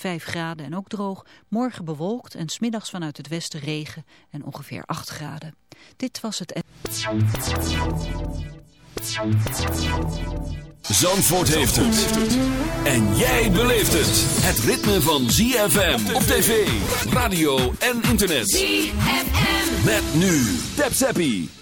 5 graden en ook droog. Morgen bewolkt en smiddags vanuit het westen regen en ongeveer 8 graden. Dit was het... Zandvoort heeft het. En jij beleeft het. Het ritme van ZFM op tv, radio en internet. ZFM. Met nu. Tap Zappie.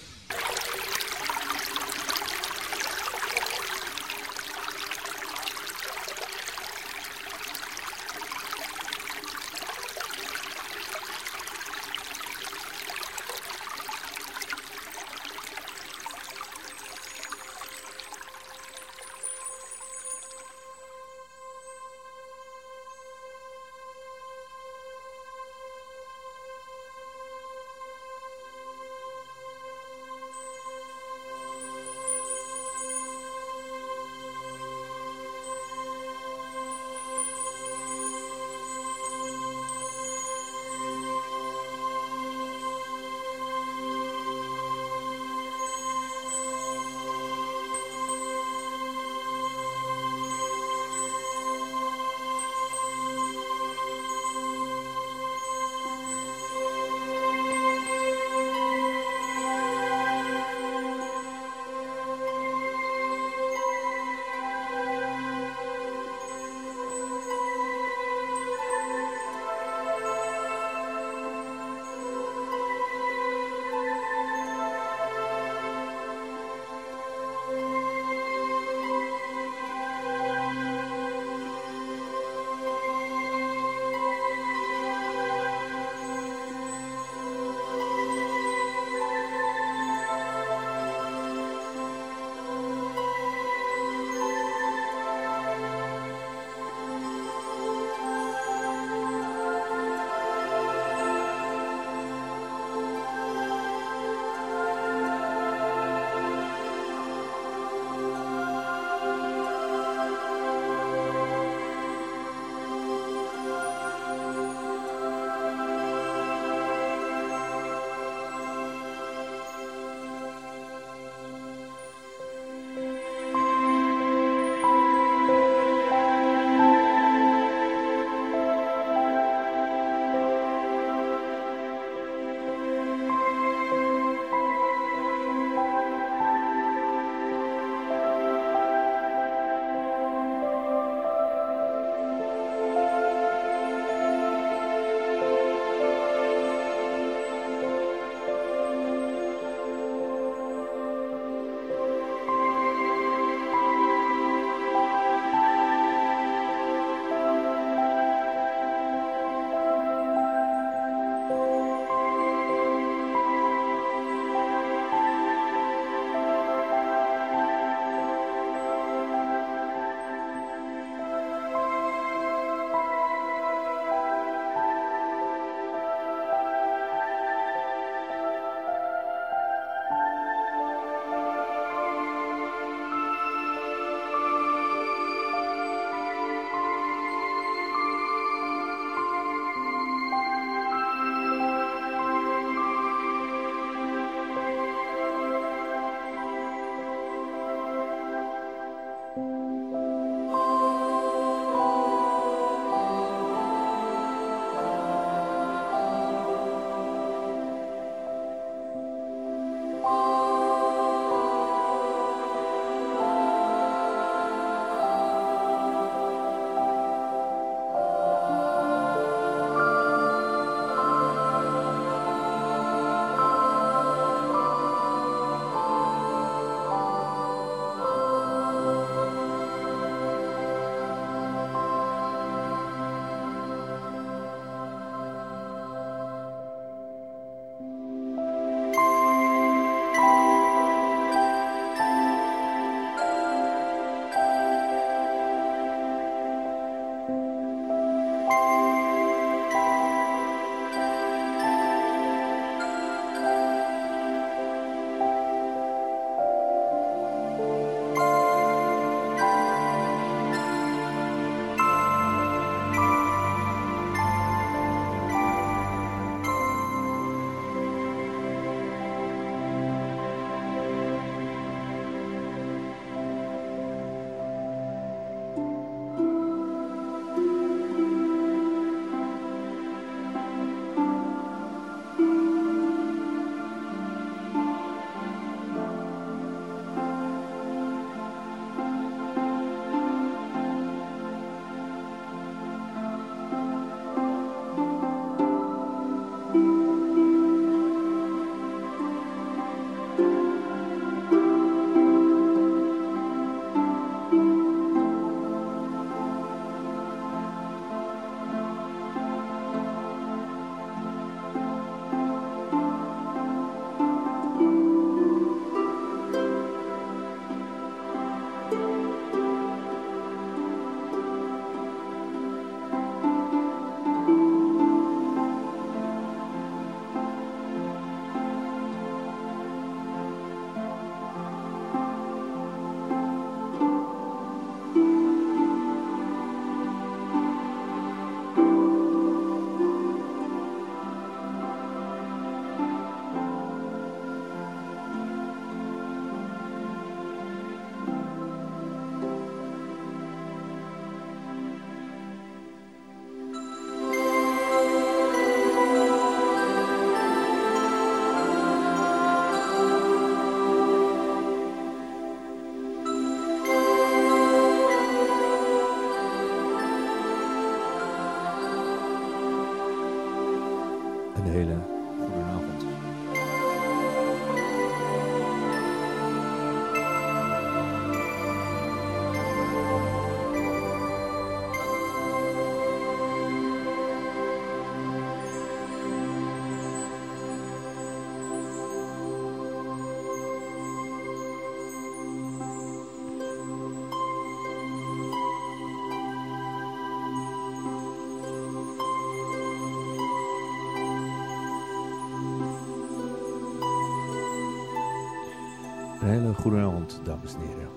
Dames en heren.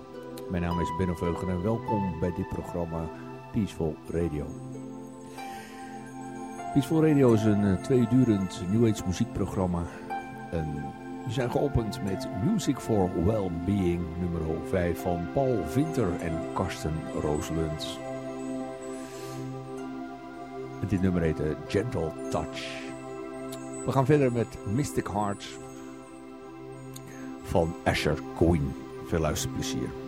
Mijn naam is Benno Veugen en welkom bij dit programma Peaceful Radio. Peaceful Radio is een uh, tweedurend New Age muziekprogramma. En we zijn geopend met Music for Well-Being nummer 5 van Paul Winter en Karsten Rooslund. Dit nummer heet uh, Gentle Touch. We gaan verder met Mystic Hearts van Asher Queen. Veel luisterplezier.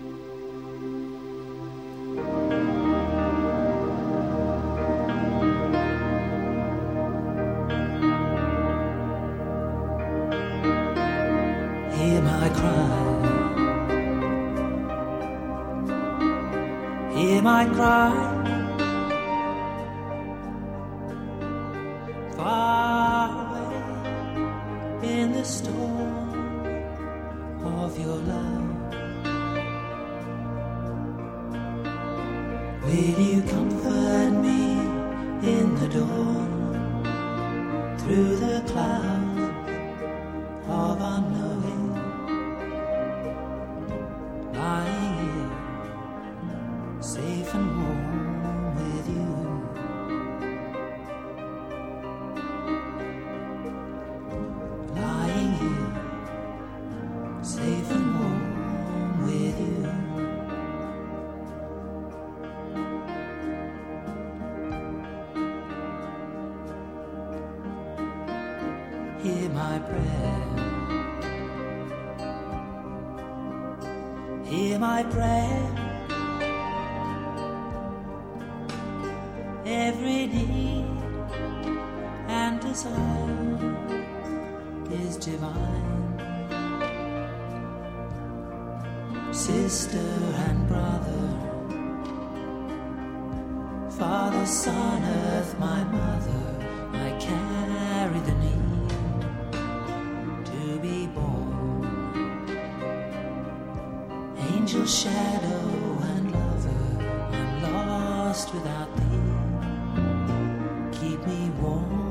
Angel, shadow, and lover, I'm lost without thee. Keep me warm.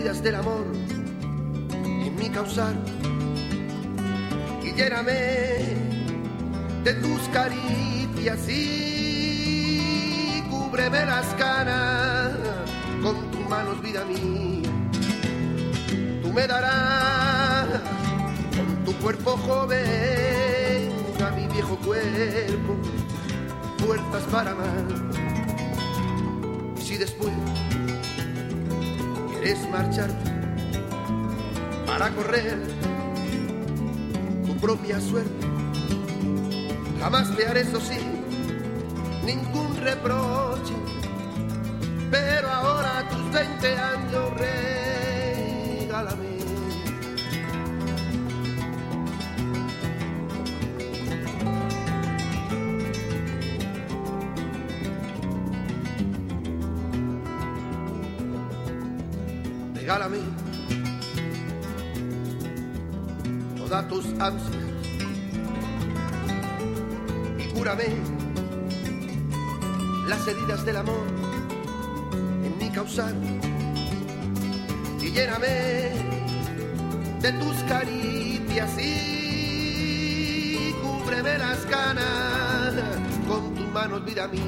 Heridas del amor en mi causar y lléname de tus caricias y cúbreme las canas con tus manos, vida mía. Tú me darás con tu cuerpo joven a mi viejo cuerpo fuerzas para amar. Marcharte para correr tu propia suerte, jamás te haré eso sí, ningún reproche. Pero ahora tus 20 años y cúrame las heridas del amor en mi causar y lléname de tus caricias y cúbreme las canas con tus manos, vida mía.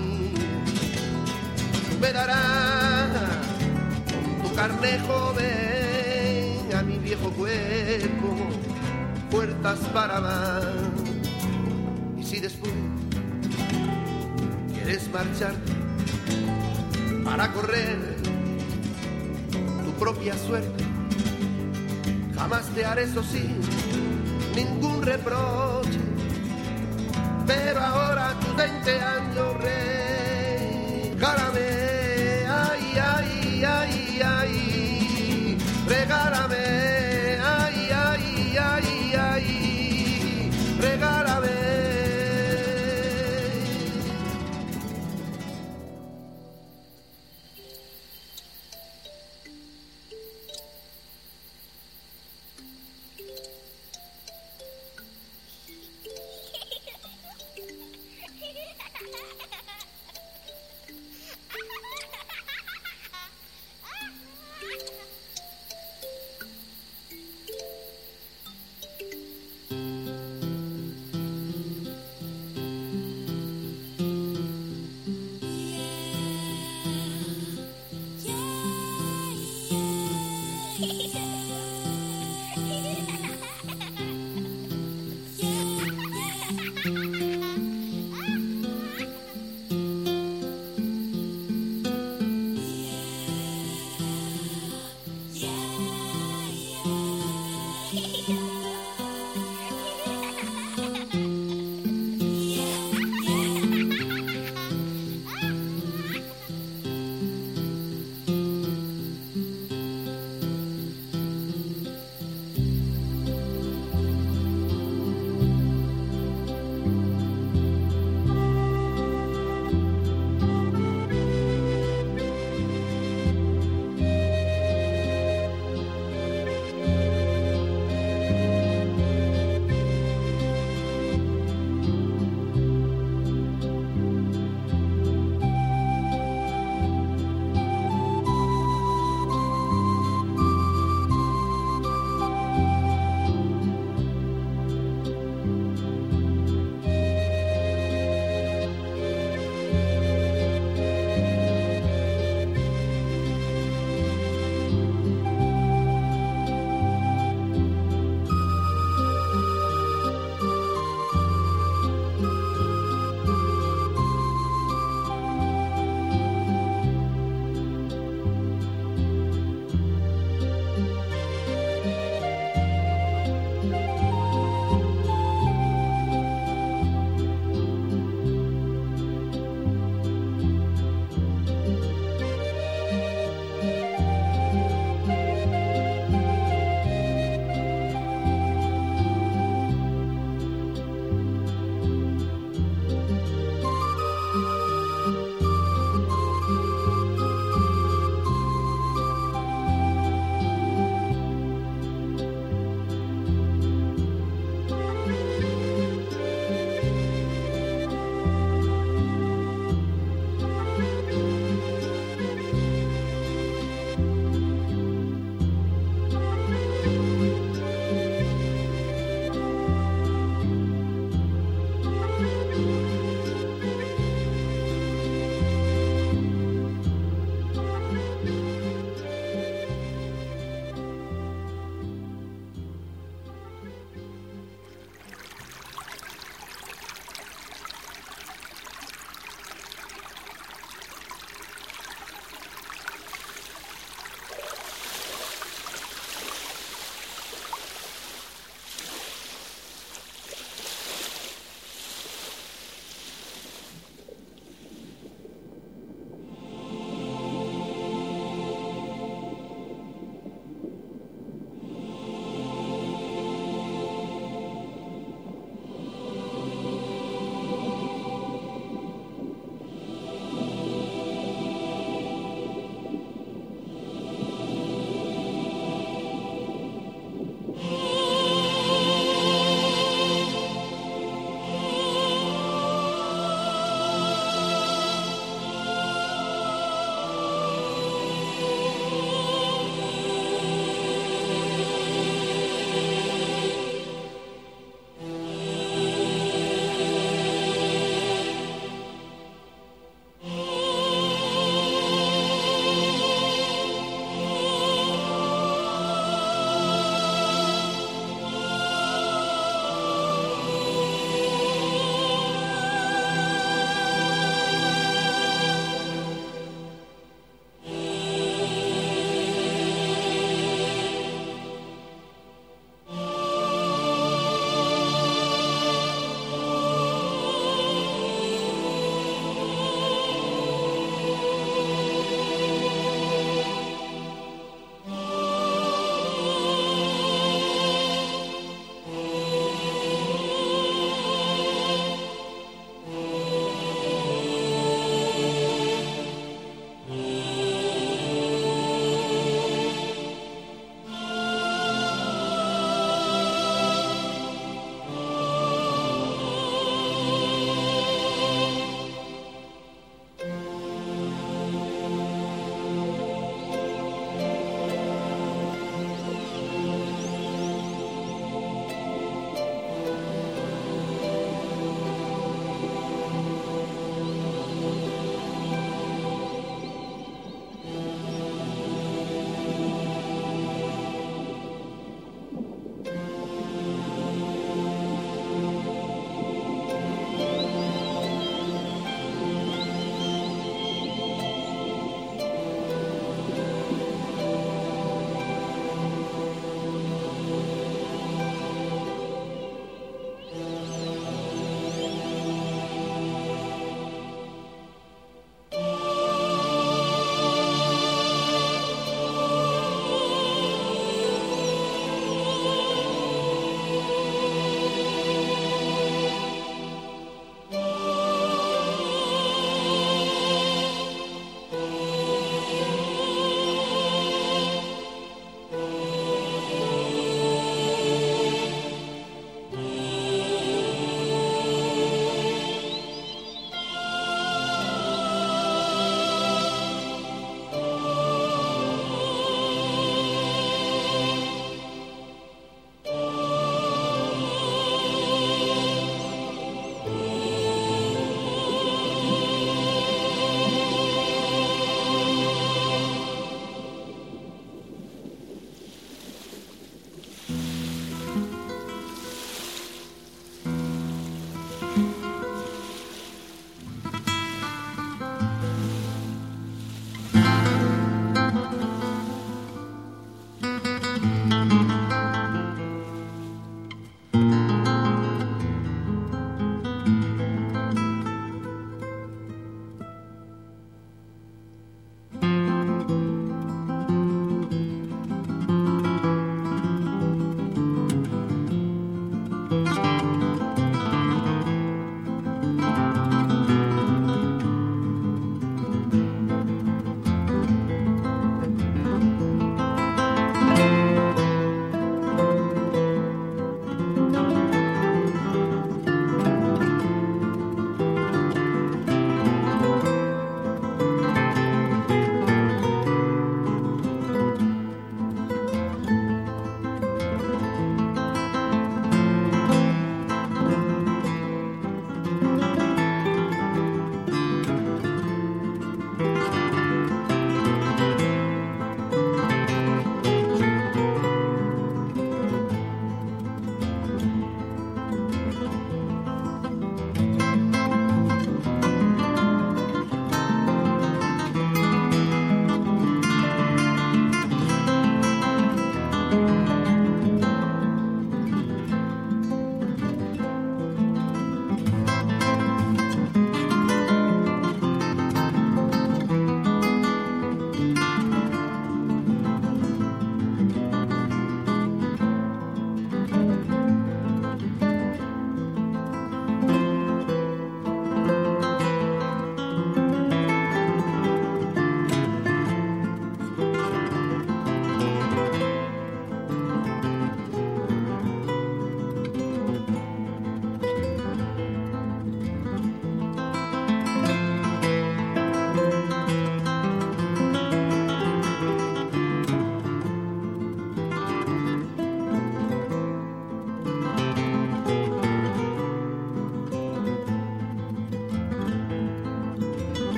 Me darás con tu carne joven a mi viejo cuerpo fuerzas para amar. Y si después quieres marcharte para correr tu propia suerte, jamás te haré eso sí, ningún reproche. Pero ahora tus 20 años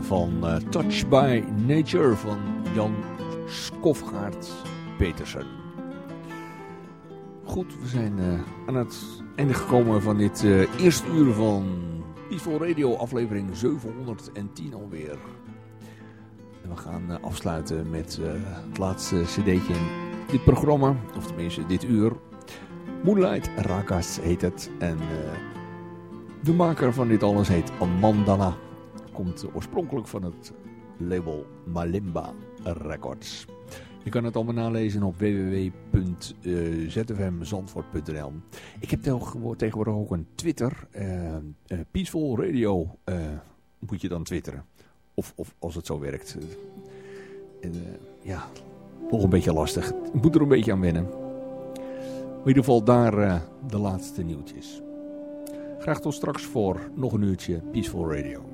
van uh, Touch by Nature van Jan Skofgaard Petersen. Goed, we zijn uh, aan het einde gekomen van dit uh, eerste uur van Peaceful Radio aflevering 710 alweer. En we gaan afsluiten met het laatste cd'tje in dit programma, of tenminste dit uur. Moonlight Rakas heet het en... De maker van dit alles heet Amandala. Komt oorspronkelijk van het label Malimba Records. Je kan het allemaal nalezen op www.zfmzandvoort.nl Ik heb tegenwoordig ook een Twitter. Uh, uh, Peaceful Radio moet je dan twitteren. Of, of als het zo werkt. ja, nog een beetje lastig. Ik moet er een beetje aan wennen. In ieder geval daar de laatste nieuwtjes. Graag tot straks voor nog een uurtje Peaceful Radio.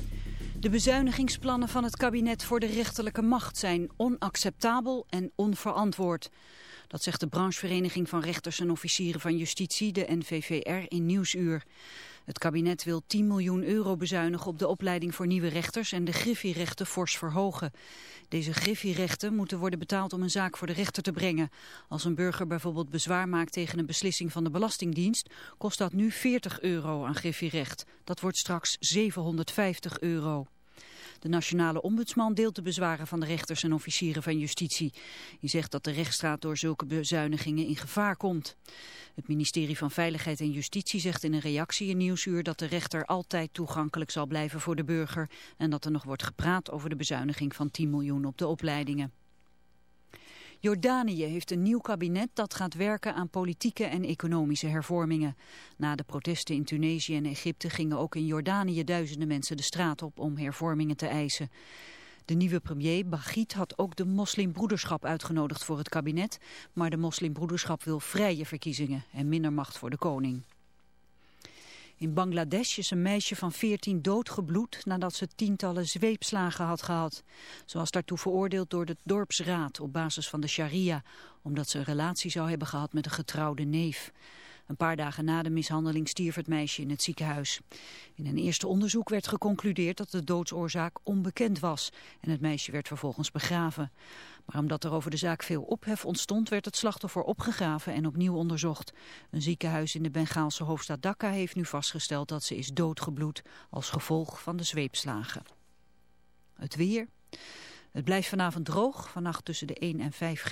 De bezuinigingsplannen van het kabinet voor de rechterlijke macht zijn onacceptabel en onverantwoord. Dat zegt de branchevereniging van rechters en officieren van justitie, de NVVR, in Nieuwsuur. Het kabinet wil 10 miljoen euro bezuinigen op de opleiding voor nieuwe rechters en de griffierechten fors verhogen. Deze griffierechten moeten worden betaald om een zaak voor de rechter te brengen. Als een burger bijvoorbeeld bezwaar maakt tegen een beslissing van de Belastingdienst, kost dat nu 40 euro aan griffierecht. Dat wordt straks 750 euro. De nationale ombudsman deelt de bezwaren van de rechters en officieren van justitie. Die zegt dat de rechtsstraat door zulke bezuinigingen in gevaar komt. Het ministerie van Veiligheid en Justitie zegt in een reactie in Nieuwsuur dat de rechter altijd toegankelijk zal blijven voor de burger en dat er nog wordt gepraat over de bezuiniging van 10 miljoen op de opleidingen. Jordanië heeft een nieuw kabinet dat gaat werken aan politieke en economische hervormingen. Na de protesten in Tunesië en Egypte gingen ook in Jordanië duizenden mensen de straat op om hervormingen te eisen. De nieuwe premier Bagit had ook de moslimbroederschap uitgenodigd voor het kabinet, maar de moslimbroederschap wil vrije verkiezingen en minder macht voor de koning. In Bangladesh is een meisje van 14 doodgebloed nadat ze tientallen zweepslagen had gehad. Ze was daartoe veroordeeld door de dorpsraad op basis van de sharia, omdat ze een relatie zou hebben gehad met een getrouwde neef. Een paar dagen na de mishandeling stierf het meisje in het ziekenhuis. In een eerste onderzoek werd geconcludeerd dat de doodsoorzaak onbekend was en het meisje werd vervolgens begraven. Maar omdat er over de zaak veel ophef ontstond, werd het slachtoffer opgegraven en opnieuw onderzocht. Een ziekenhuis in de Bengaalse hoofdstad Dhaka heeft nu vastgesteld dat ze is doodgebloed als gevolg van de zweepslagen. Het weer. Het blijft vanavond droog, vannacht tussen de 1 en 5 graden.